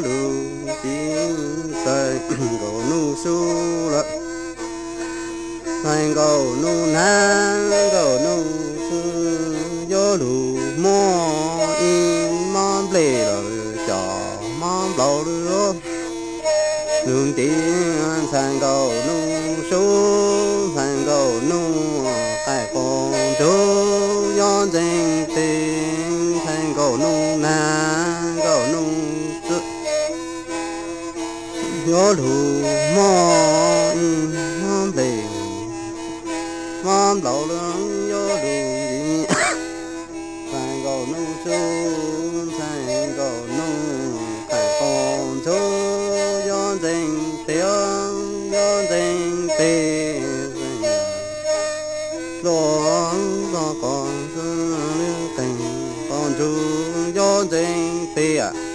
路精彩，高路舒了，山高路难，高路舒了。路莫隐瞒，别了小蛮老了。路高路，高路，yo lù mò in mong lê mong lâu yo gió lù gì thành cầu nu số thành cầu nu. Cái con chú yon danh tiếng yon danh tiếng lo lo con sư tình con chú yon danh tiếng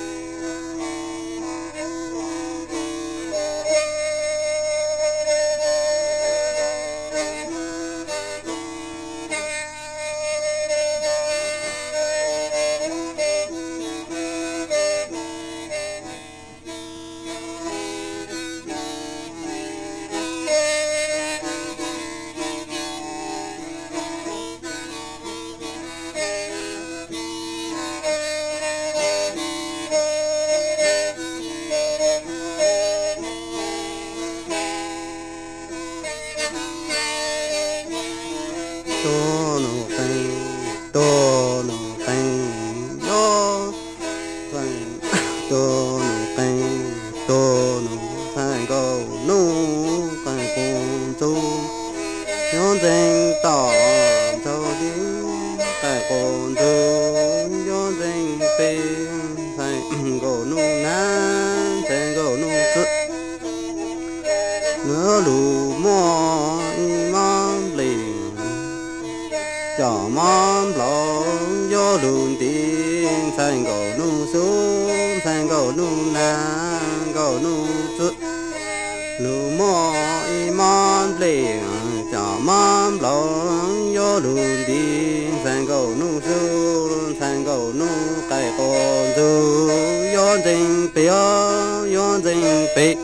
danh tỏ cho đi tại cùng thư nhón danh phê thành cổ nụ nan thành cổ nụ chút nữa lù mò mò lì cho mò lò gió lùn tiếng thành cổ nụ xuống, thành cổ nụ nan cổ nụ chút lù mò mong liền cho mong lòng gió lùn tiếng thành cầu nu xuống thành cầu nu cái con du gió tình bia gió tình bia tình